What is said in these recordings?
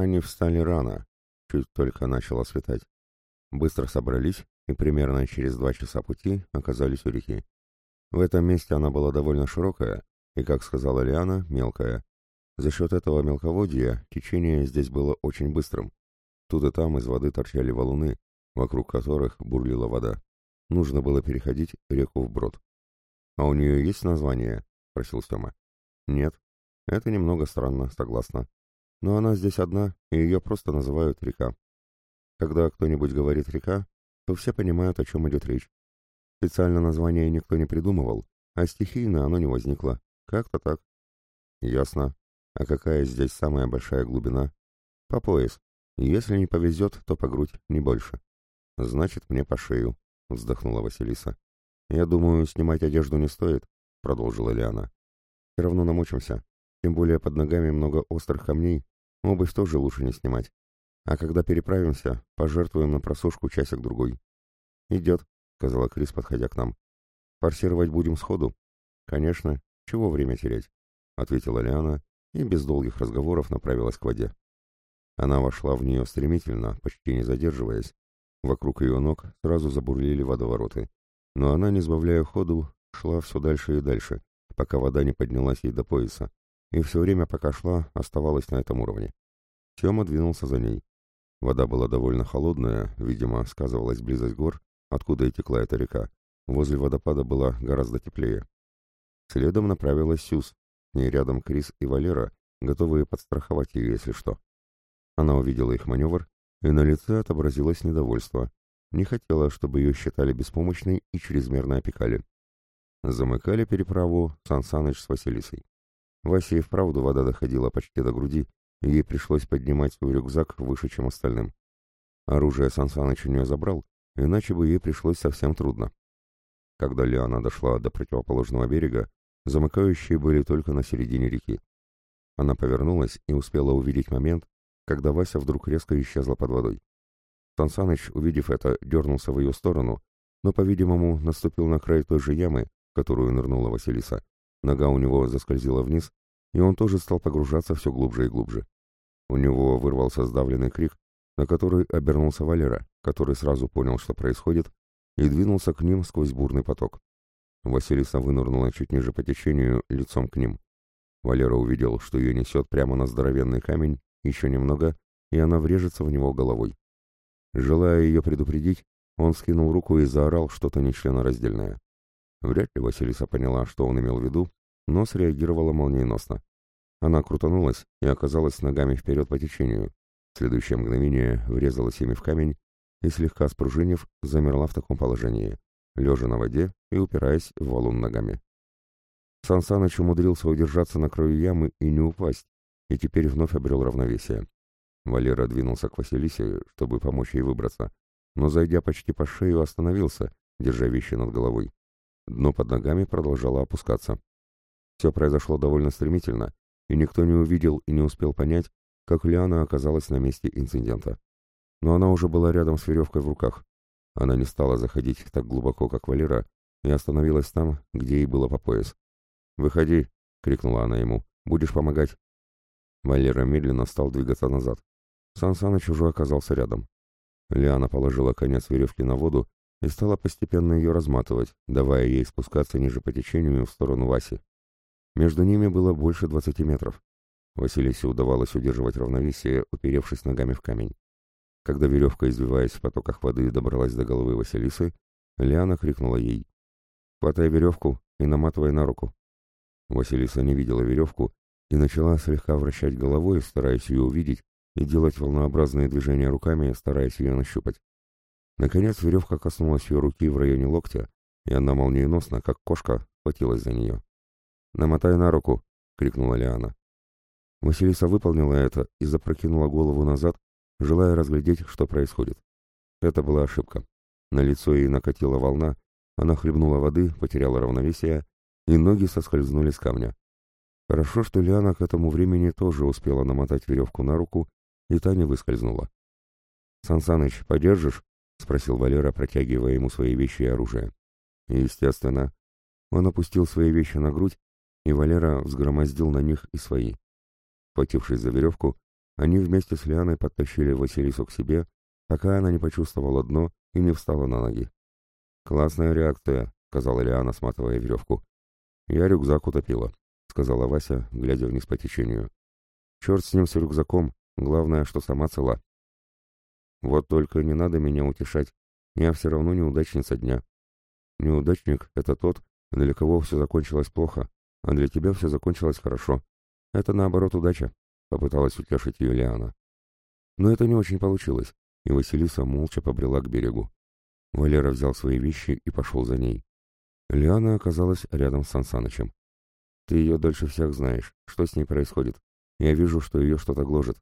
Они встали рано, чуть только начало светать. Быстро собрались и примерно через два часа пути оказались у реки. В этом месте она была довольно широкая и, как сказала Лиана, мелкая. За счет этого мелководья течение здесь было очень быстрым. Тут и там из воды торчали валуны, вокруг которых бурлила вода. Нужно было переходить реку вброд. «А у нее есть название?» — спросил Стема. «Нет. Это немного странно, согласна. Но она здесь одна, и ее просто называют река. Когда кто-нибудь говорит «река», то все понимают, о чем идет речь. Специально название никто не придумывал, а стихийно оно не возникло. Как-то так. Ясно. А какая здесь самая большая глубина? По пояс. Если не повезет, то по грудь, не больше. Значит, мне по шею, вздохнула Василиса. Я думаю, снимать одежду не стоит, продолжила Лиана. Все равно намочимся. Тем более под ногами много острых камней. Обувь тоже лучше не снимать. А когда переправимся, пожертвуем на просушку часик-другой. Идет, сказала Крис, подходя к нам. Форсировать будем сходу? Конечно. Чего время терять? Ответила Лиана и без долгих разговоров направилась к воде. Она вошла в нее стремительно, почти не задерживаясь. Вокруг ее ног сразу забурлили водовороты. Но она, не сбавляя ходу, шла все дальше и дальше, пока вода не поднялась ей до пояса. И все время, пока шла, оставалась на этом уровне. Тема двинулся за ней. Вода была довольно холодная, видимо, сказывалась близость гор, откуда и текла эта река. Возле водопада было гораздо теплее. Следом направилась Сюз, ней рядом Крис и Валера, готовые подстраховать ее, если что. Она увидела их маневр, и на лице отобразилось недовольство. Не хотела, чтобы ее считали беспомощной и чрезмерно опекали. Замыкали переправу Сан Саныч с Василисой. Васе и вправду вода доходила почти до груди, и ей пришлось поднимать свой рюкзак выше, чем остальным. Оружие Сан Саныч у нее забрал, иначе бы ей пришлось совсем трудно. Когда Лиана дошла до противоположного берега, замыкающие были только на середине реки. Она повернулась и успела увидеть момент, когда Вася вдруг резко исчезла под водой. Сансаныч, увидев это, дернулся в ее сторону, но, по-видимому, наступил на край той же ямы, в которую нырнула Василиса. Нога у него заскользила вниз, и он тоже стал погружаться все глубже и глубже. У него вырвался сдавленный крик, на который обернулся Валера, который сразу понял, что происходит, и двинулся к ним сквозь бурный поток. Василиса вынырнула чуть ниже по течению, лицом к ним. Валера увидел, что ее несет прямо на здоровенный камень, еще немного, и она врежется в него головой. Желая ее предупредить, он скинул руку и заорал что-то нечленораздельное. Вряд ли Василиса поняла, что он имел в виду, но среагировала молниеносно. Она крутанулась и оказалась ногами вперед по течению. В следующее мгновение врезалась ими в камень и, слегка спружинив, замерла в таком положении лежа на воде и упираясь в валун ногами. Сан Саныч умудрился удержаться на краю ямы и не упасть, и теперь вновь обрел равновесие. Валера двинулся к Василисе, чтобы помочь ей выбраться, но, зайдя почти по шею, остановился, держа вещи над головой. Дно под ногами продолжало опускаться. Все произошло довольно стремительно, и никто не увидел и не успел понять, как Лиана оказалась на месте инцидента. Но она уже была рядом с веревкой в руках. Она не стала заходить так глубоко, как Валера, и остановилась там, где ей было по пояс. «Выходи!» — крикнула она ему. «Будешь помогать!» Валера медленно стал двигаться назад. Сан Саныч уже оказался рядом. Лиана положила конец веревки на воду и стала постепенно ее разматывать, давая ей спускаться ниже по течению в сторону Васи. Между ними было больше двадцати метров. Василисе удавалось удерживать равновесие, уперевшись ногами в камень. Когда веревка, извиваясь в потоках воды, добралась до головы Василисы, Лиана крикнула ей «Хватай веревку и наматывай на руку». Василиса не видела веревку и начала слегка вращать головой, стараясь ее увидеть, и делать волнообразные движения руками, стараясь ее нащупать. Наконец веревка коснулась ее руки в районе локтя, и она молниеносно, как кошка, хватилась за нее. «Намотай на руку!» — крикнула Лиана. Василиса выполнила это и запрокинула голову назад, желая разглядеть, что происходит. Это была ошибка. На лицо ей накатила волна, она хлебнула воды, потеряла равновесие, и ноги соскользнули с камня. Хорошо, что Лиана к этому времени тоже успела намотать веревку на руку, и та не выскользнула. «Сансаныч, подержишь?» — спросил Валера, протягивая ему свои вещи и оружие. естественно. Он опустил свои вещи на грудь, и Валера взгромоздил на них и свои. Хватившись за веревку, Они вместе с Лианой подтащили Василису к себе, пока она не почувствовала дно и не встала на ноги. «Классная реакция», — сказала Лиана, сматывая веревку. «Я рюкзак утопила», — сказала Вася, глядя вниз по течению. «Черт с ним с рюкзаком, главное, что сама цела». «Вот только не надо меня утешать, я все равно неудачница дня. Неудачник — это тот, для кого все закончилось плохо, а для тебя все закончилось хорошо. Это, наоборот, удача», — попыталась утешить ее Лиана. Но это не очень получилось, и Василиса молча побрела к берегу. Валера взял свои вещи и пошел за ней. Лиана оказалась рядом с Сансанычем. «Ты ее дольше всех знаешь. Что с ней происходит? Я вижу, что ее что-то гложет.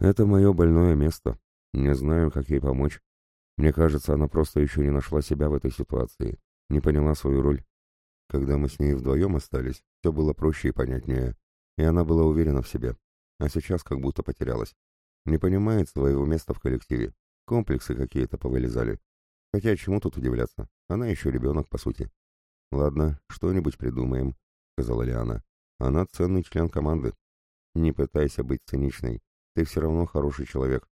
Это мое больное место. Не знаю, как ей помочь. Мне кажется, она просто еще не нашла себя в этой ситуации, не поняла свою роль. Когда мы с ней вдвоем остались, все было проще и понятнее, и она была уверена в себе. А сейчас как будто потерялась. Не понимает своего места в коллективе. Комплексы какие-то повылезали. Хотя чему тут удивляться? Она еще ребенок, по сути. «Ладно, что-нибудь придумаем», — сказала Лиана. «Она ценный член команды. Не пытайся быть циничной. Ты все равно хороший человек.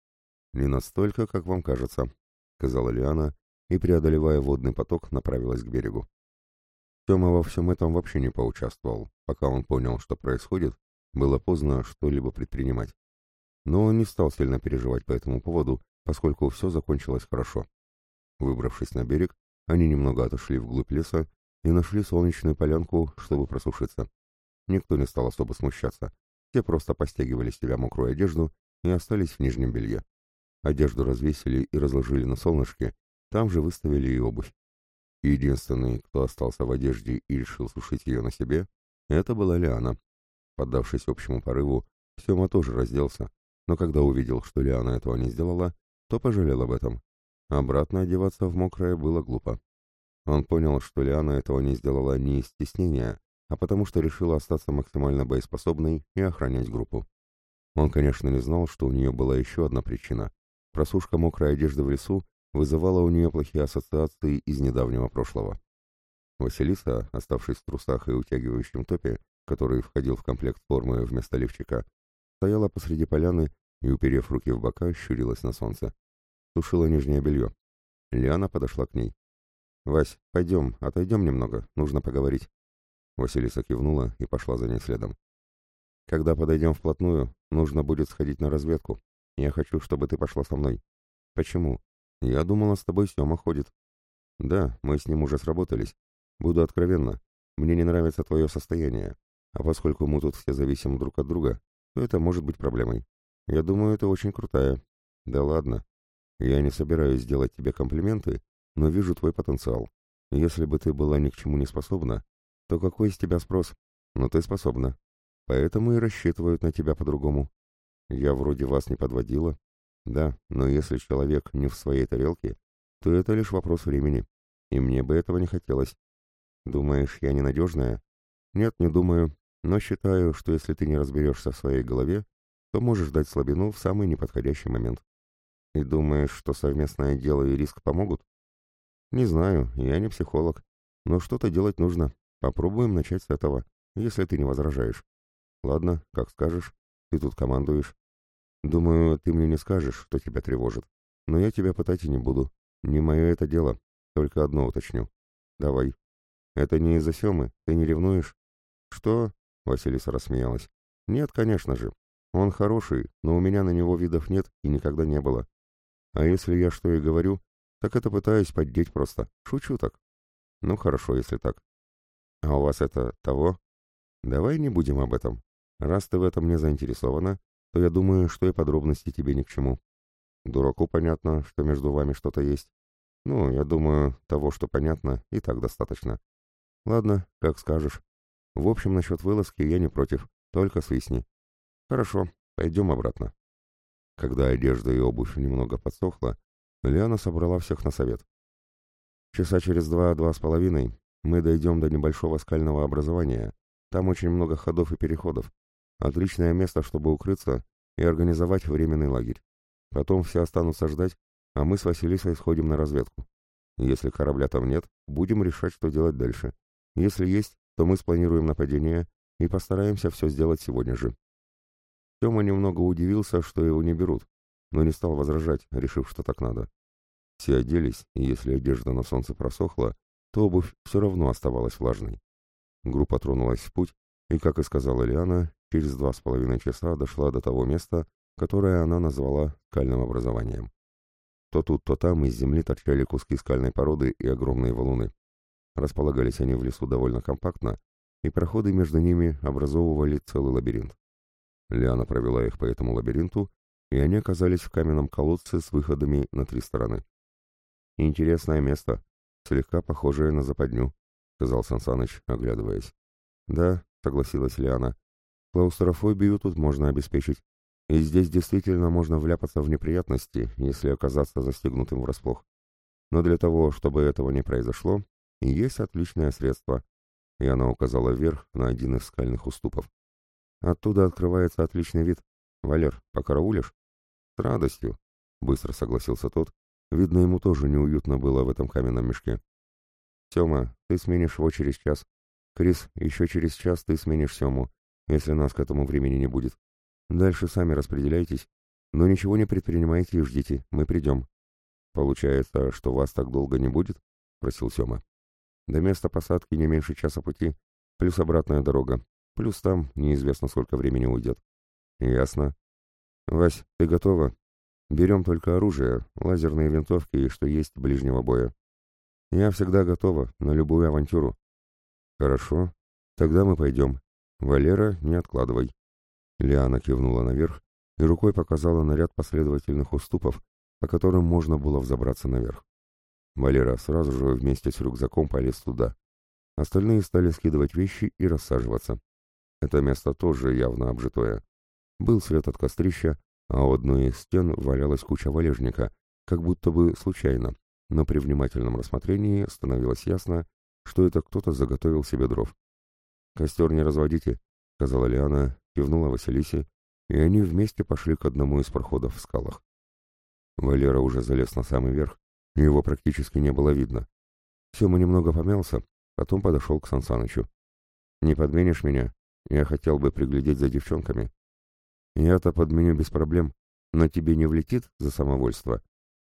Не настолько, как вам кажется», — сказала Лиана и, преодолевая водный поток, направилась к берегу. Тёма во всем этом вообще не поучаствовал. Пока он понял, что происходит, было поздно что-либо предпринимать. Но он не стал сильно переживать по этому поводу, поскольку все закончилось хорошо. Выбравшись на берег, они немного отошли вглубь леса и нашли солнечную полянку, чтобы просушиться. Никто не стал особо смущаться. Все просто постягивали себя мокрую одежду и остались в нижнем белье. Одежду развесили и разложили на солнышке, там же выставили и обувь. Единственный, кто остался в одежде и решил сушить ее на себе, это была Лиана. Поддавшись общему порыву, Сема тоже разделся, но когда увидел, что Лиана этого не сделала, то пожалел об этом. Обратно одеваться в мокрое было глупо. Он понял, что Лиана этого не сделала не из стеснения, а потому что решила остаться максимально боеспособной и охранять группу. Он, конечно, не знал, что у нее была еще одна причина. Просушка мокрой одежды в лесу вызывала у нее плохие ассоциации из недавнего прошлого. Василиса, оставшись в трусах и утягивающем топе, который входил в комплект формы вместо лифчика, стояла посреди поляны и, уперев руки в бока, щурилась на солнце сушила нижнее белье. Лиана подошла к ней. «Вась, пойдем, отойдем немного, нужно поговорить». Василиса кивнула и пошла за ней следом. «Когда подойдем вплотную, нужно будет сходить на разведку. Я хочу, чтобы ты пошла со мной». «Почему? Я думала, с тобой Сема ходит». «Да, мы с ним уже сработались. Буду откровенна. Мне не нравится твое состояние. А поскольку мы тут все зависим друг от друга, то это может быть проблемой. Я думаю, это очень крутая». «Да ладно. Я не собираюсь делать тебе комплименты, но вижу твой потенциал. Если бы ты была ни к чему не способна, то какой из тебя спрос? Но ты способна. Поэтому и рассчитывают на тебя по-другому. Я вроде вас не подводила. Да, но если человек не в своей тарелке, то это лишь вопрос времени. И мне бы этого не хотелось. Думаешь, я ненадежная? Нет, не думаю, но считаю, что если ты не разберешься в своей голове, то можешь дать слабину в самый неподходящий момент. И думаешь, что совместное дело и риск помогут? Не знаю, я не психолог. Но что-то делать нужно. Попробуем начать с этого, если ты не возражаешь. Ладно, как скажешь. Ты тут командуешь. Думаю, ты мне не скажешь, что тебя тревожит. Но я тебя пытать и не буду. Не мое это дело. Только одно уточню. Давай. Это не из-за Семы? Ты не ревнуешь? Что? Василиса рассмеялась. Нет, конечно же. Он хороший, но у меня на него видов нет и никогда не было. А если я что и говорю, так это пытаюсь поддеть просто. Шучу так. Ну хорошо, если так. А у вас это того? Давай не будем об этом. Раз ты в этом не заинтересована, то я думаю, что и подробности тебе ни к чему. Дураку понятно, что между вами что-то есть. Ну, я думаю, того, что понятно, и так достаточно. Ладно, как скажешь. В общем, насчет вылазки я не против, только свистни. Хорошо, пойдем обратно. Когда одежда и обувь немного подсохла, Лиана собрала всех на совет. Часа через два-два с половиной мы дойдем до небольшого скального образования. Там очень много ходов и переходов. Отличное место, чтобы укрыться и организовать временный лагерь. Потом все останутся ждать, а мы с Василисой сходим на разведку. Если корабля там нет, будем решать, что делать дальше. Если есть, то мы спланируем нападение и постараемся все сделать сегодня же. Сема немного удивился, что его не берут, но не стал возражать, решив, что так надо. Все оделись, и если одежда на солнце просохла, то обувь все равно оставалась влажной. Группа тронулась в путь, и, как и сказала Лиана, через два с половиной часа дошла до того места, которое она назвала скальным образованием. То тут, то там из земли торчали куски скальной породы и огромные валуны. Располагались они в лесу довольно компактно, и проходы между ними образовывали целый лабиринт. Лиана провела их по этому лабиринту, и они оказались в каменном колодце с выходами на три стороны. «Интересное место, слегка похожее на западню», — сказал Сансаныч, оглядываясь. «Да», — согласилась Лиана, — «клаустрофобию тут можно обеспечить, и здесь действительно можно вляпаться в неприятности, если оказаться застегнутым врасплох. Но для того, чтобы этого не произошло, есть отличное средство. И она указала вверх на один из скальных уступов. Оттуда открывается отличный вид. Валер, покараулишь? С радостью, быстро согласился тот. Видно, ему тоже неуютно было в этом каменном мешке. Сема, ты сменишь его через час. Крис, еще через час ты сменишь Сему, если нас к этому времени не будет. Дальше сами распределяйтесь, но ничего не предпринимайте и ждите, мы придем. Получается, что вас так долго не будет? Просил Сема. До места посадки не меньше часа пути, плюс обратная дорога, плюс там неизвестно сколько времени уйдет. Ясно. Вась, ты готова? Берем только оружие, лазерные винтовки и что есть ближнего боя. Я всегда готова на любую авантюру. Хорошо, тогда мы пойдем. Валера, не откладывай. Лиана кивнула наверх и рукой показала на ряд последовательных уступов, по которым можно было взобраться наверх. Валера сразу же вместе с рюкзаком полез туда. Остальные стали скидывать вещи и рассаживаться. Это место тоже явно обжитое. Был свет от кострища, а у одной из стен валялась куча валежника, как будто бы случайно, но при внимательном рассмотрении становилось ясно, что это кто-то заготовил себе дров. «Костер не разводите», — сказала Лиана, кивнула Василисе, и они вместе пошли к одному из проходов в скалах. Валера уже залез на самый верх, его практически не было видно. Сема немного помялся, потом подошел к Сансанычу. «Не подменишь меня? Я хотел бы приглядеть за девчонками». «Я-то подменю без проблем, но тебе не влетит за самовольство.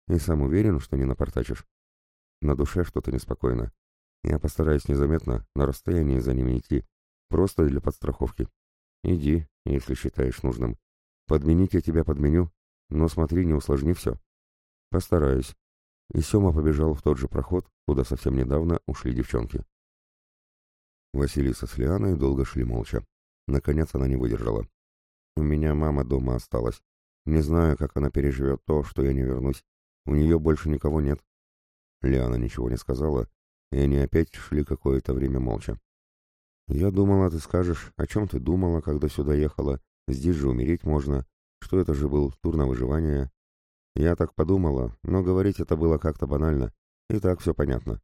И сам уверен, что не напортачишь. На душе что-то неспокойно. Я постараюсь незаметно, на расстоянии за ними идти, просто для подстраховки. Иди, если считаешь нужным. Подменить я тебя подменю, но смотри, не усложни все. Постараюсь. И Сема побежал в тот же проход, куда совсем недавно ушли девчонки. Василиса с Лианой долго шли молча. Наконец она не выдержала. «У меня мама дома осталась. Не знаю, как она переживет то, что я не вернусь. У нее больше никого нет». Лиана ничего не сказала, и они опять шли какое-то время молча. «Я думала, ты скажешь, о чем ты думала, когда сюда ехала. Здесь же умереть можно. Что это же был тур на выживание?» Я так подумала, но говорить это было как-то банально. И так все понятно.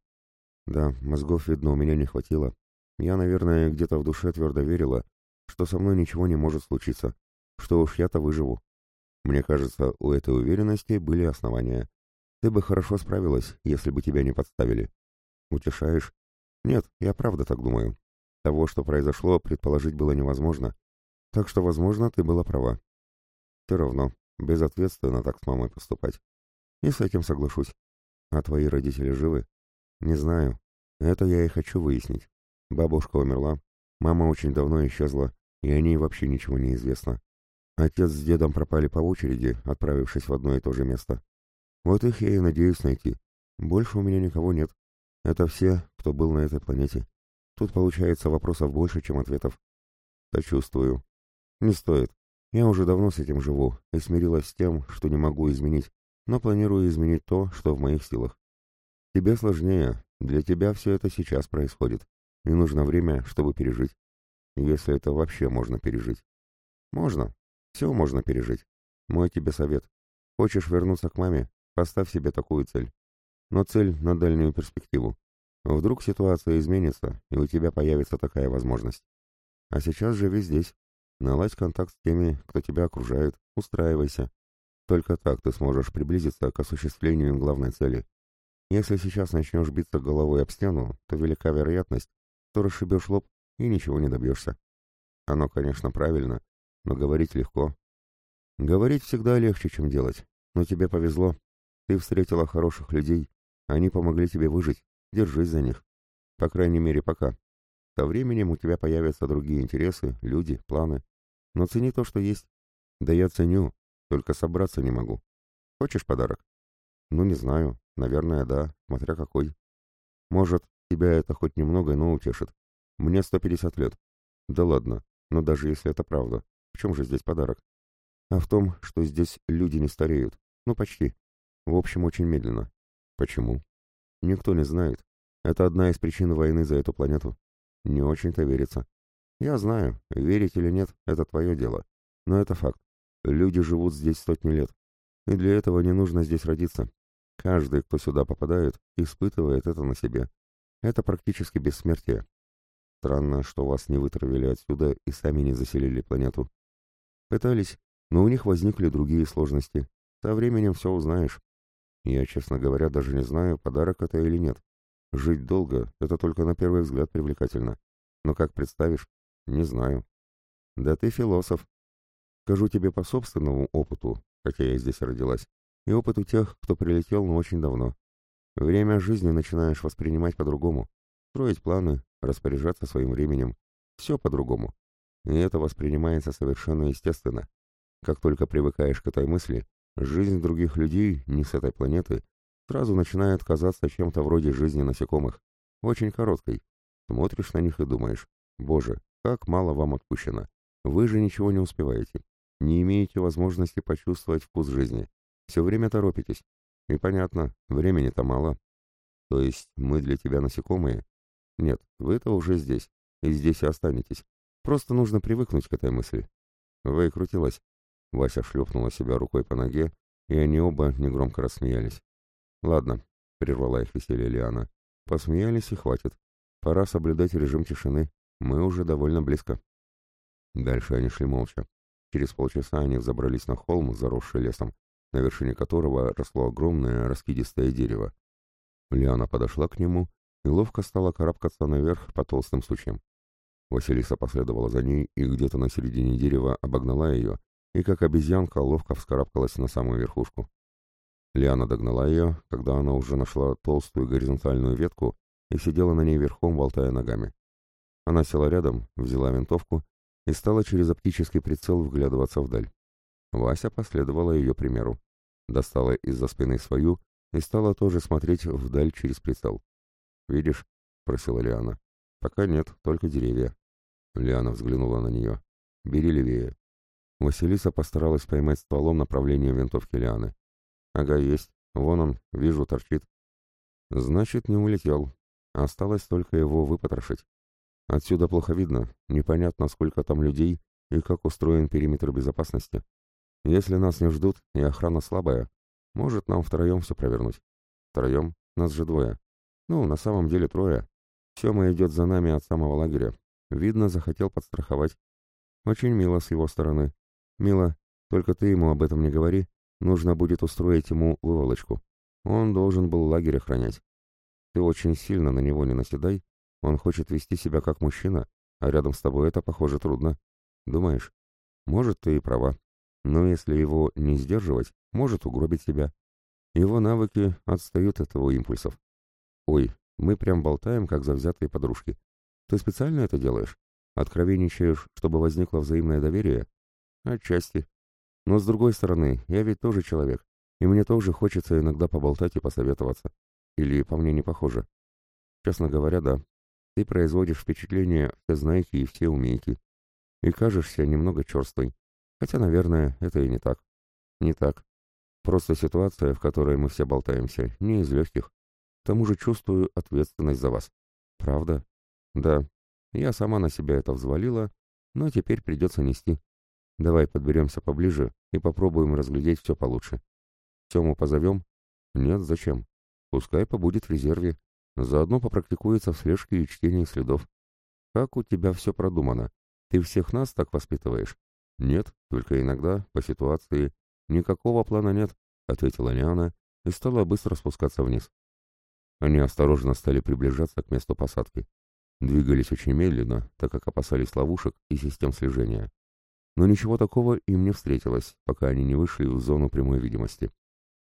Да, мозгов, видно, у меня не хватило. Я, наверное, где-то в душе твердо верила, что со мной ничего не может случиться, что уж я-то выживу. Мне кажется, у этой уверенности были основания. Ты бы хорошо справилась, если бы тебя не подставили. Утешаешь? Нет, я правда так думаю. Того, что произошло, предположить было невозможно. Так что, возможно, ты была права. Все равно, безответственно так с мамой поступать. И с этим соглашусь. А твои родители живы? Не знаю. Это я и хочу выяснить. Бабушка умерла, мама очень давно исчезла, и о ней вообще ничего не известно. Отец с дедом пропали по очереди, отправившись в одно и то же место. Вот их я и надеюсь найти. Больше у меня никого нет. Это все, кто был на этой планете. Тут получается вопросов больше, чем ответов. Сочувствую. Не стоит. Я уже давно с этим живу и смирилась с тем, что не могу изменить, но планирую изменить то, что в моих силах. Тебе сложнее. Для тебя все это сейчас происходит. И нужно время, чтобы пережить. Если это вообще можно пережить. Можно. Все можно пережить. Мой тебе совет. Хочешь вернуться к маме? Поставь себе такую цель. Но цель на дальнюю перспективу. Вдруг ситуация изменится, и у тебя появится такая возможность. А сейчас живи здесь. Наладь контакт с теми, кто тебя окружает, устраивайся. Только так ты сможешь приблизиться к осуществлению главной цели. Если сейчас начнешь биться головой об стену, то велика вероятность, что расшибешь лоб и ничего не добьешься. Оно, конечно, правильно, но говорить легко, Говорить всегда легче, чем делать. Но тебе повезло. Ты встретила хороших людей. Они помогли тебе выжить. Держись за них. По крайней мере, пока. Со временем у тебя появятся другие интересы, люди, планы. Но цени то, что есть. Да я ценю, только собраться не могу. Хочешь подарок? Ну, не знаю. Наверное, да, смотря какой. Может, тебя это хоть немного, но утешит. Мне 150 лет. Да ладно, но даже если это правда, в чем же здесь подарок? А в том, что здесь люди не стареют. Ну, почти. В общем, очень медленно. Почему? Никто не знает. Это одна из причин войны за эту планету. Не очень-то верится. Я знаю, верить или нет, это твое дело. Но это факт. Люди живут здесь сотни лет. И для этого не нужно здесь родиться. Каждый, кто сюда попадает, испытывает это на себе. Это практически бессмертие. Странно, что вас не вытравили отсюда и сами не заселили планету. Пытались, но у них возникли другие сложности. Со временем все узнаешь. Я, честно говоря, даже не знаю, подарок это или нет. Жить долго — это только на первый взгляд привлекательно. Но как представишь? Не знаю. Да ты философ. Скажу тебе по собственному опыту, хотя я здесь родилась, и опыту тех, кто прилетел, но очень давно. Время жизни начинаешь воспринимать по-другому. Строить планы, распоряжаться своим временем. Все по-другому. И это воспринимается совершенно естественно. Как только привыкаешь к этой мысли, жизнь других людей, не с этой планеты, сразу начинает казаться чем-то вроде жизни насекомых. Очень короткой. Смотришь на них и думаешь, боже, как мало вам отпущено. Вы же ничего не успеваете. Не имеете возможности почувствовать вкус жизни. Все время торопитесь. И понятно, времени-то мало. То есть мы для тебя насекомые? Нет, вы-то уже здесь. И здесь и останетесь. Просто нужно привыкнуть к этой мысли. Выкрутилась. Вася шлепнула себя рукой по ноге, и они оба негромко рассмеялись. «Ладно», — прервала их веселье Лиана. «Посмеялись и хватит. Пора соблюдать режим тишины. Мы уже довольно близко». Дальше они шли молча. Через полчаса они взобрались на холм, заросший лесом, на вершине которого росло огромное раскидистое дерево. Лиана подошла к нему и ловко стала карабкаться наверх по толстым сучьям. Василиса последовала за ней и где-то на середине дерева обогнала ее и как обезьянка ловко вскарабкалась на самую верхушку. Лиана догнала ее, когда она уже нашла толстую горизонтальную ветку и сидела на ней верхом, болтая ногами. Она села рядом, взяла винтовку и стала через оптический прицел вглядываться вдаль. Вася последовала ее примеру. Достала из-за спины свою и стала тоже смотреть вдаль через прицел. «Видишь?» — просила Лиана. «Пока нет, только деревья». Лиана взглянула на нее. «Бери левее». Василиса постаралась поймать стволом направление винтовки Лианы. «Ага, есть. Вон он, вижу, торчит». «Значит, не улетел. Осталось только его выпотрошить. Отсюда плохо видно, непонятно, сколько там людей и как устроен периметр безопасности. Если нас не ждут и охрана слабая, может нам втроем все провернуть. Втроем? Нас же двое. Ну, на самом деле трое. Сема идет за нами от самого лагеря. Видно, захотел подстраховать. Очень мило с его стороны. Мило, только ты ему об этом не говори. Нужно будет устроить ему выволочку. Он должен был лагерь охранять. Ты очень сильно на него не наседай. Он хочет вести себя как мужчина, а рядом с тобой это, похоже, трудно. Думаешь? Может, ты и права. Но если его не сдерживать, может угробить себя. Его навыки отстают от его импульсов. Ой, мы прям болтаем, как завзятые подружки. Ты специально это делаешь? Откровенничаешь, чтобы возникло взаимное доверие? Отчасти. Но с другой стороны, я ведь тоже человек, и мне тоже хочется иногда поболтать и посоветоваться. Или по мне не похоже? Честно говоря, да. Ты производишь впечатление все знаете и все умеете. И кажешься немного черствой. Хотя, наверное, это и не так. Не так. Просто ситуация, в которой мы все болтаемся, не из легких. К тому же чувствую ответственность за вас. Правда? Да. Я сама на себя это взвалила, но теперь придется нести. Давай подберемся поближе и попробуем разглядеть все получше. Тему позовем? Нет, зачем? Пускай побудет в резерве. Заодно попрактикуется в слежке и чтении следов. Как у тебя все продумано? Ты всех нас так воспитываешь? Нет, только иногда, по ситуации. Никакого плана нет, ответила Лиана и стала быстро спускаться вниз. Они осторожно стали приближаться к месту посадки. Двигались очень медленно, так как опасались ловушек и систем слежения. Но ничего такого им не встретилось, пока они не вышли в зону прямой видимости.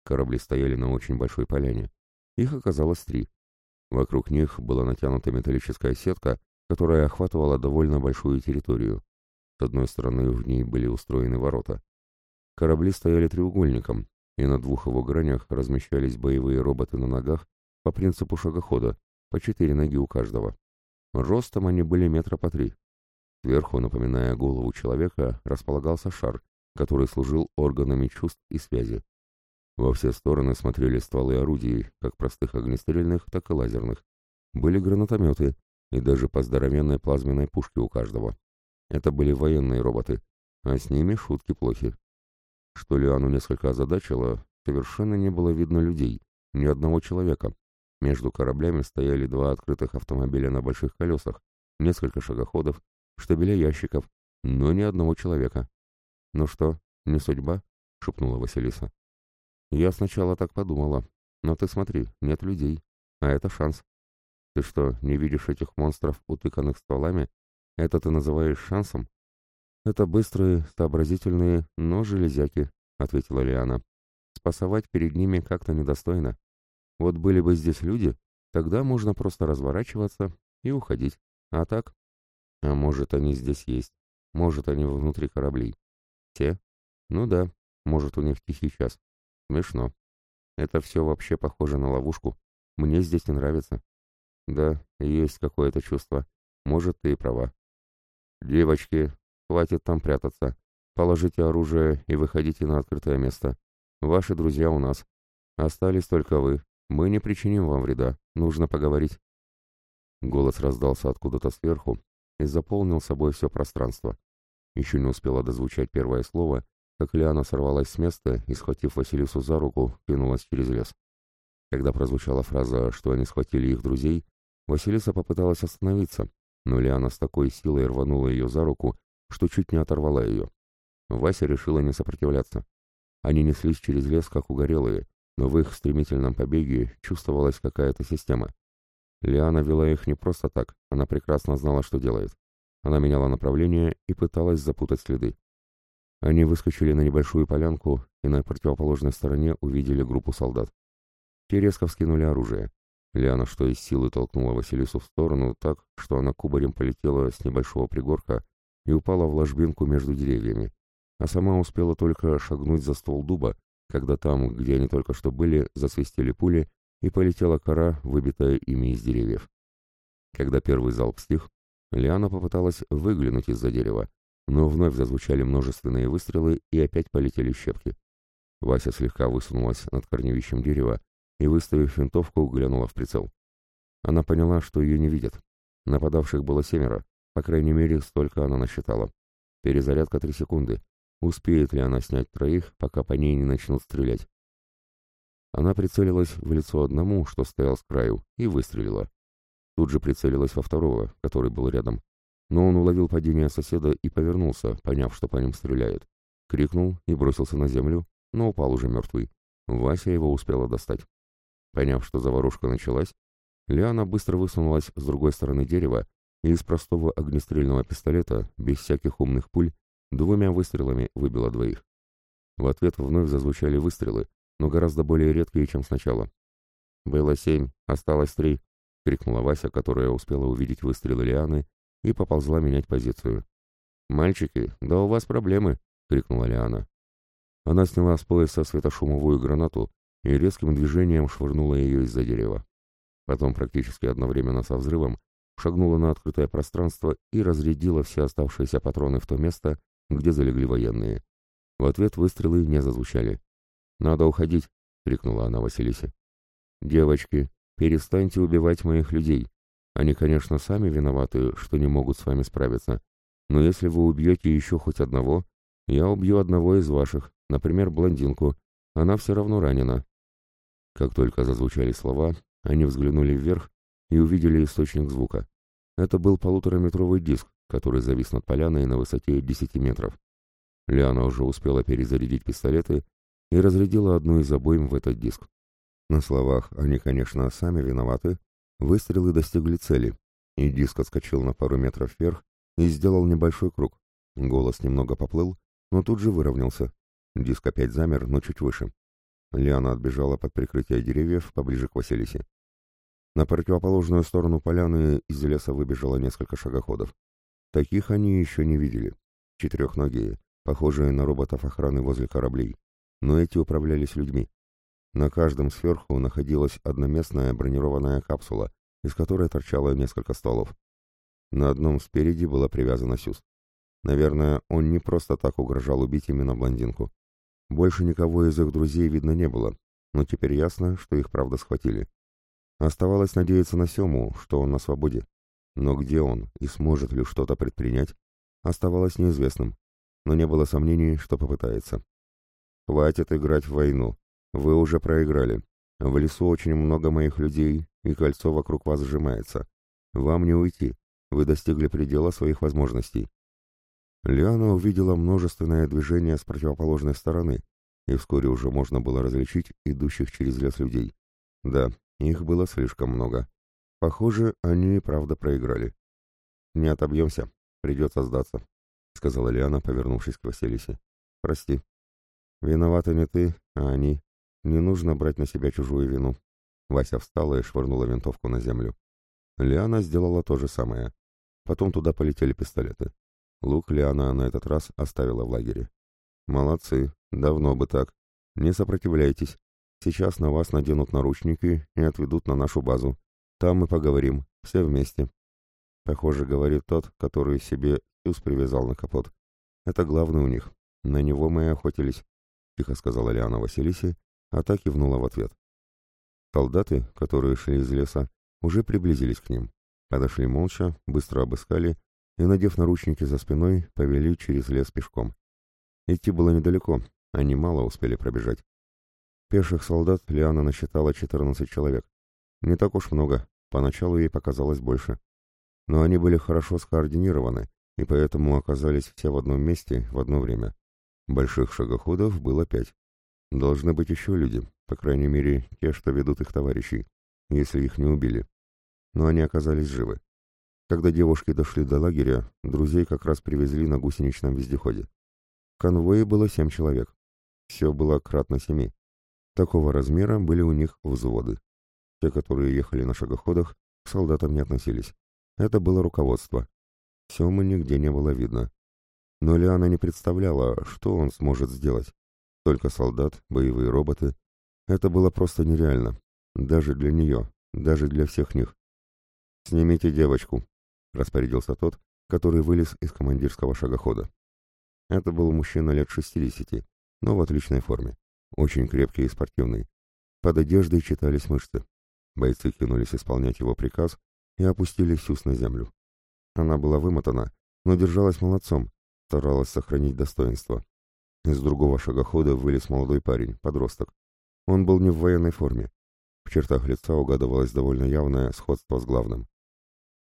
Корабли стояли на очень большой поляне. Их оказалось три. Вокруг них была натянута металлическая сетка, которая охватывала довольно большую территорию. С одной стороны в ней были устроены ворота. Корабли стояли треугольником, и на двух его гранях размещались боевые роботы на ногах по принципу шагохода, по четыре ноги у каждого. Ростом они были метра по три. Сверху, напоминая голову человека, располагался шар, который служил органами чувств и связи. Во все стороны смотрели стволы орудий, как простых огнестрельных, так и лазерных. Были гранатометы и даже по здоровенной плазменной пушке у каждого. Это были военные роботы, а с ними шутки плохи. Что Лиану несколько озадачило, совершенно не было видно людей, ни одного человека. Между кораблями стояли два открытых автомобиля на больших колесах, несколько шагоходов, штабеля ящиков, но ни одного человека. «Ну что, не судьба?» — шепнула Василиса. «Я сначала так подумала, но ты смотри, нет людей, а это шанс. Ты что, не видишь этих монстров, утыканных стволами? Это ты называешь шансом?» «Это быстрые, сообразительные, но железяки», — ответила Лиана. «Спасовать перед ними как-то недостойно. Вот были бы здесь люди, тогда можно просто разворачиваться и уходить. А так? А может, они здесь есть. Может, они внутри кораблей. Те? Ну да, может, у них тихий час. Смешно. Это все вообще похоже на ловушку. Мне здесь не нравится. Да, есть какое-то чувство. Может, ты и права. Девочки, Хватит там прятаться. Положите оружие и выходите на открытое место. Ваши друзья у нас. Остались только вы. Мы не причиним вам вреда. Нужно поговорить. Голос раздался откуда-то сверху и заполнил собой все пространство. Еще не успела дозвучать первое слово, как Лиана сорвалась с места и, схватив Василису за руку, кинулась через лес. Когда прозвучала фраза, что они схватили их друзей, Василиса попыталась остановиться, но Лиана с такой силой рванула ее за руку, что чуть не оторвала ее. Вася решила не сопротивляться. Они неслись через лес, как угорелые, но в их стремительном побеге чувствовалась какая-то система. Лиана вела их не просто так, она прекрасно знала, что делает. Она меняла направление и пыталась запутать следы. Они выскочили на небольшую полянку и на противоположной стороне увидели группу солдат. Те резко вскинули оружие. Лиана что из силы толкнула Василису в сторону так, что она кубарем полетела с небольшого пригорка и упала в ложбинку между деревьями, а сама успела только шагнуть за ствол дуба, когда там, где они только что были, засвистели пули, и полетела кора, выбитая ими из деревьев. Когда первый залп стих, Лиана попыталась выглянуть из-за дерева, но вновь зазвучали множественные выстрелы и опять полетели щепки. Вася слегка высунулась над корневищем дерева и, выставив винтовку, глянула в прицел. Она поняла, что ее не видят. Нападавших было семеро, по крайней мере, столько она насчитала. Перезарядка три секунды. Успеет ли она снять троих, пока по ней не начнут стрелять? Она прицелилась в лицо одному, что стоял с краю, и выстрелила. Тут же прицелилась во второго, который был рядом. Но он уловил падение соседа и повернулся, поняв, что по ним стреляют. Крикнул и бросился на землю, но упал уже мертвый. Вася его успела достать. Поняв, что заварушка началась, Лиана быстро высунулась с другой стороны дерева и из простого огнестрельного пистолета, без всяких умных пуль, двумя выстрелами выбила двоих. В ответ вновь зазвучали выстрелы, но гораздо более редкие, чем сначала. «Было семь, осталось три», — крикнула Вася, которая успела увидеть выстрелы Лианы и поползла менять позицию. «Мальчики, да у вас проблемы!» — крикнула Лиана. Она сняла с пояса светошумовую гранату и резким движением швырнула ее из-за дерева. Потом, практически одновременно со взрывом, шагнула на открытое пространство и разрядила все оставшиеся патроны в то место, где залегли военные. В ответ выстрелы не зазвучали. «Надо уходить!» — крикнула она Василисе. «Девочки, перестаньте убивать моих людей. Они, конечно, сами виноваты, что не могут с вами справиться. Но если вы убьете еще хоть одного, я убью одного из ваших, например, блондинку. Она все равно ранена». Как только зазвучали слова, они взглянули вверх и увидели источник звука. Это был полутораметровый диск, который завис над поляной на высоте 10 метров. Лиана уже успела перезарядить пистолеты и разрядила одну из обоим в этот диск. На словах они, конечно, сами виноваты, выстрелы достигли цели, и диск отскочил на пару метров вверх и сделал небольшой круг, Голос немного поплыл, но тут же выровнялся. Диск опять замер, но чуть выше. Лиана отбежала под прикрытие деревьев поближе к Василисе. На противоположную сторону поляны из леса выбежало несколько шагоходов. Таких они еще не видели. Четырехногие, похожие на роботов охраны возле кораблей. Но эти управлялись людьми. На каждом сверху находилась одноместная бронированная капсула, из которой торчало несколько столов. На одном спереди была привязана Сюз. Наверное, он не просто так угрожал убить именно блондинку. Больше никого из их друзей видно не было, но теперь ясно, что их правда схватили. Оставалось надеяться на Сему, что он на свободе. Но где он и сможет ли что-то предпринять, оставалось неизвестным, но не было сомнений, что попытается. «Хватит играть в войну. Вы уже проиграли. В лесу очень много моих людей, и кольцо вокруг вас сжимается. Вам не уйти. Вы достигли предела своих возможностей. Лиана увидела множественное движение с противоположной стороны, и вскоре уже можно было различить идущих через лес людей. Да, их было слишком много. Похоже, они и правда проиграли. «Не отобьемся, придется сдаться», — сказала Лиана, повернувшись к Василисе. «Прости. Виноваты не ты, а они. Не нужно брать на себя чужую вину». Вася встала и швырнула винтовку на землю. Лиана сделала то же самое. Потом туда полетели пистолеты. Лук Лиана на этот раз оставила в лагере. «Молодцы, давно бы так. Не сопротивляйтесь. Сейчас на вас наденут наручники и отведут на нашу базу. Там мы поговорим, все вместе». Похоже, говорит тот, который себе Сюз привязал на капот. «Это главный у них. На него мы и охотились», — тихо сказала Лиана Василисе, а та кивнула в ответ. Солдаты, которые шли из леса, уже приблизились к ним. Подошли молча, быстро обыскали и, надев наручники за спиной, повели через лес пешком. Идти было недалеко, они мало успели пробежать. Пеших солдат Лиана насчитала 14 человек. Не так уж много, поначалу ей показалось больше. Но они были хорошо скоординированы, и поэтому оказались все в одном месте в одно время. Больших шагоходов было пять. Должны быть еще люди, по крайней мере, те, что ведут их товарищей, если их не убили. Но они оказались живы. Когда девушки дошли до лагеря, друзей как раз привезли на гусеничном вездеходе. В конвое было семь человек. Все было кратно семи. Такого размера были у них взводы. Те, которые ехали на шагоходах, к солдатам не относились. Это было руководство. Семы нигде не было видно. Но Лиана не представляла, что он сможет сделать. Только солдат, боевые роботы. Это было просто нереально. Даже для нее, даже для всех них. «Снимите девочку», распорядился тот, который вылез из командирского шагохода. Это был мужчина лет шестидесяти, но в отличной форме, очень крепкий и спортивный. Под одеждой читались мышцы. Бойцы кинулись исполнять его приказ и опустили Сюз на землю. Она была вымотана, но держалась молодцом, старалась сохранить достоинство. Из другого шагохода вылез молодой парень, подросток. Он был не в военной форме. В чертах лица угадывалось довольно явное сходство с главным.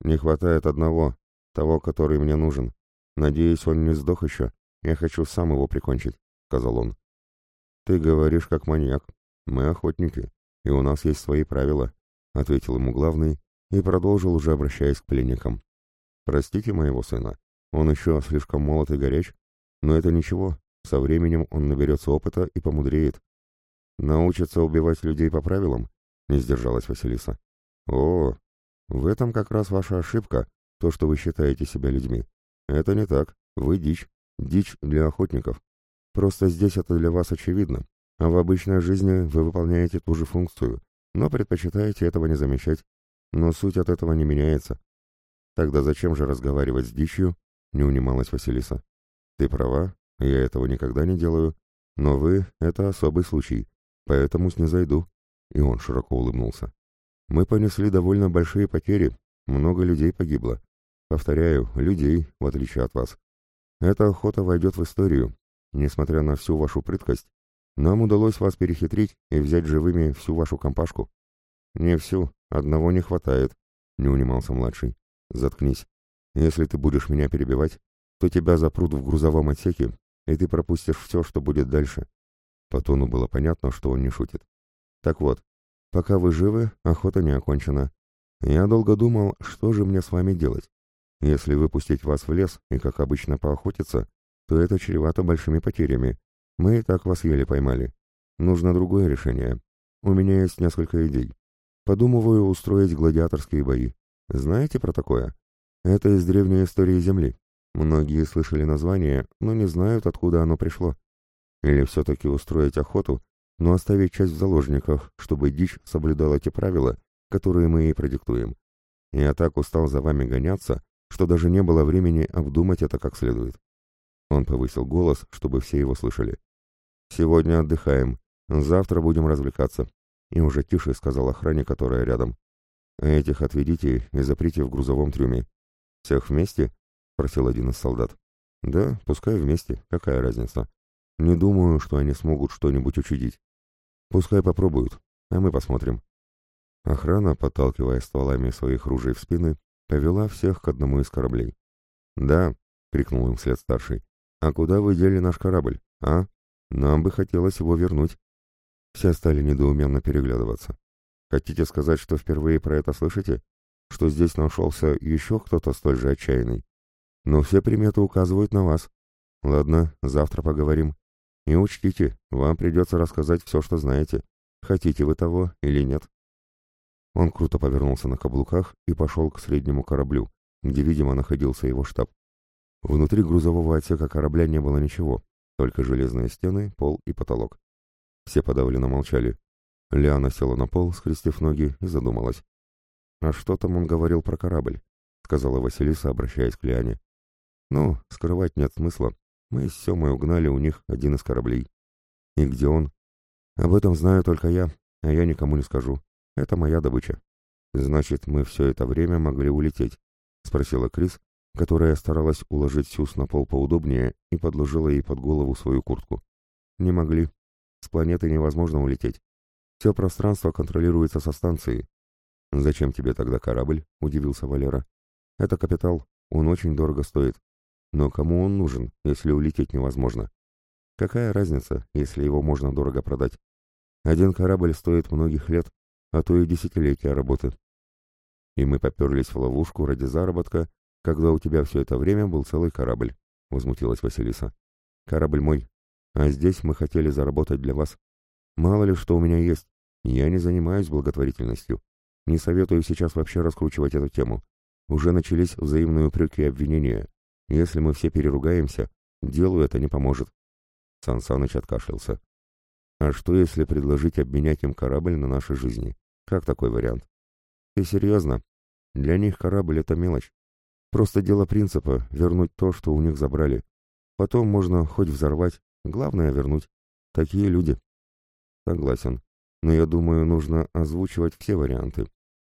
Не хватает одного, того, который мне нужен. Надеюсь, он не сдох еще. Я хочу сам его прикончить», — сказал он. «Ты говоришь как маньяк. Мы охотники, и у нас есть свои правила», — ответил ему главный и продолжил, уже обращаясь к пленникам. «Простите моего сына. Он еще слишком молод и горяч, но это ничего. Со временем он наберется опыта и помудреет. Научится убивать людей по правилам?» — не сдержалась Василиса. «О, в этом как раз ваша ошибка, то, что вы считаете себя людьми. Это не так. Вы дичь. Дичь для охотников. Просто здесь это для вас очевидно. А в обычной жизни вы выполняете ту же функцию, но предпочитаете этого не замечать. Но суть от этого не меняется. Тогда зачем же разговаривать с дичью? Не унималась Василиса. Ты права, я этого никогда не делаю. Но вы — это особый случай, поэтому снизойду. И он широко улыбнулся. Мы понесли довольно большие потери, много людей погибло. Повторяю, людей, в отличие от вас. Эта охота войдет в историю. Несмотря на всю вашу прыткость, нам удалось вас перехитрить и взять живыми всю вашу компашку. Не всю, одного не хватает, не унимался младший. Заткнись. Если ты будешь меня перебивать, то тебя запрут в грузовом отсеке, и ты пропустишь все, что будет дальше. По тону было понятно, что он не шутит. Так вот, Пока вы живы, охота не окончена. Я долго думал, что же мне с вами делать. Если выпустить вас в лес и, как обычно, поохотиться, то это чревато большими потерями. Мы и так вас еле поймали. Нужно другое решение. У меня есть несколько идей. Подумываю устроить гладиаторские бои. Знаете про такое? Это из древней истории Земли. Многие слышали название, но не знают, откуда оно пришло. Или все-таки устроить охоту, но оставить часть в заложниках, чтобы дичь соблюдала те правила, которые мы ей продиктуем. Я так устал за вами гоняться, что даже не было времени обдумать это как следует. Он повысил голос, чтобы все его слышали. «Сегодня отдыхаем, завтра будем развлекаться». И уже тише сказал охране, которая рядом. «Этих отведите и заприте в грузовом трюме». «Всех вместе?» — просил один из солдат. «Да, пускай вместе, какая разница. Не думаю, что они смогут что-нибудь учудить. Пускай попробуют, а мы посмотрим». Охрана, подталкивая стволами своих ружей в спины, повела всех к одному из кораблей. «Да», — крикнул им вслед старший, — «а куда вы дели наш корабль, а? Нам бы хотелось его вернуть». Все стали недоуменно переглядываться. «Хотите сказать, что впервые про это слышите? Что здесь нашелся еще кто-то столь же отчаянный? Но все приметы указывают на вас. Ладно, завтра поговорим. И учтите, вам придется рассказать все, что знаете. Хотите вы того или нет?» Он круто повернулся на каблуках и пошел к среднему кораблю, где, видимо, находился его штаб. Внутри грузового отсека корабля не было ничего, только железные стены, пол и потолок. Все подавленно молчали. Лиана села на пол, скрестив ноги, и задумалась. «А что там он говорил про корабль?» — сказала Василиса, обращаясь к Лиане. «Ну, скрывать нет смысла. Мы с Семой угнали у них один из кораблей. И где он? Об этом знаю только я, а я никому не скажу. Это моя добыча. Значит, мы все это время могли улететь? Спросила Крис, которая старалась уложить Сюз на пол поудобнее и подложила ей под голову свою куртку. Не могли. С планеты невозможно улететь. Все пространство контролируется со станции. «Зачем тебе тогда корабль?» — удивился Валера. «Это капитал. Он очень дорого стоит. Но кому он нужен, если улететь невозможно? Какая разница, если его можно дорого продать? Один корабль стоит многих лет, а то и десятилетия работы. И мы поперлись в ловушку ради заработка, когда у тебя все это время был целый корабль, — возмутилась Василиса. Корабль мой. А здесь мы хотели заработать для вас. Мало ли что у меня есть. Я не занимаюсь благотворительностью. Не советую сейчас вообще раскручивать эту тему. Уже начались взаимные упреки и обвинения. Если мы все переругаемся, делу это не поможет. Сан Саныч откашлялся. А что, если предложить обменять им корабль на наши жизни? Как такой вариант? Ты серьезно? Для них корабль — это мелочь. Просто дело принципа — вернуть то, что у них забрали. Потом можно хоть взорвать, главное — вернуть. Такие люди. Согласен. Но я думаю, нужно озвучивать все варианты.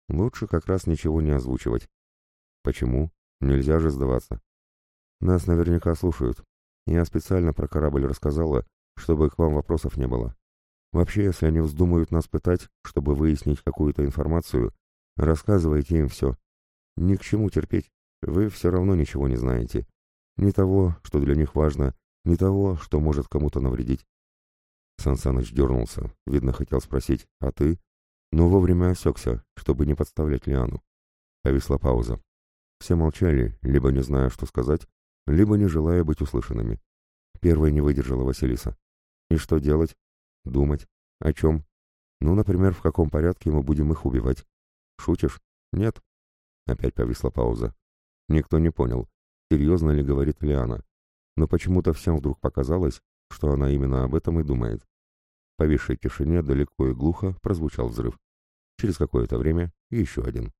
Лучше как раз ничего не озвучивать. Почему? Нельзя же сдаваться. Нас наверняка слушают. Я специально про корабль рассказала, чтобы к вам вопросов не было. Вообще, если они вздумают нас пытать, чтобы выяснить какую-то информацию, рассказывайте им все. Ни к чему терпеть, вы все равно ничего не знаете. Ни того, что для них важно, ни того, что может кому-то навредить. Сансаныч дернулся, видно, хотел спросить «А ты?», но вовремя осекся, чтобы не подставлять Лиану. Повисла пауза. Все молчали, либо не зная, что сказать, либо не желая быть услышанными. Первой не выдержала Василиса. И что делать? Думать. О чем? Ну, например, в каком порядке мы будем их убивать. Шутишь? Нет. Опять повисла пауза. Никто не понял, серьезно ли говорит Лиана. Но почему-то всем вдруг показалось, что она именно об этом и думает. Повисшей тишине далеко и глухо прозвучал взрыв. Через какое-то время еще один.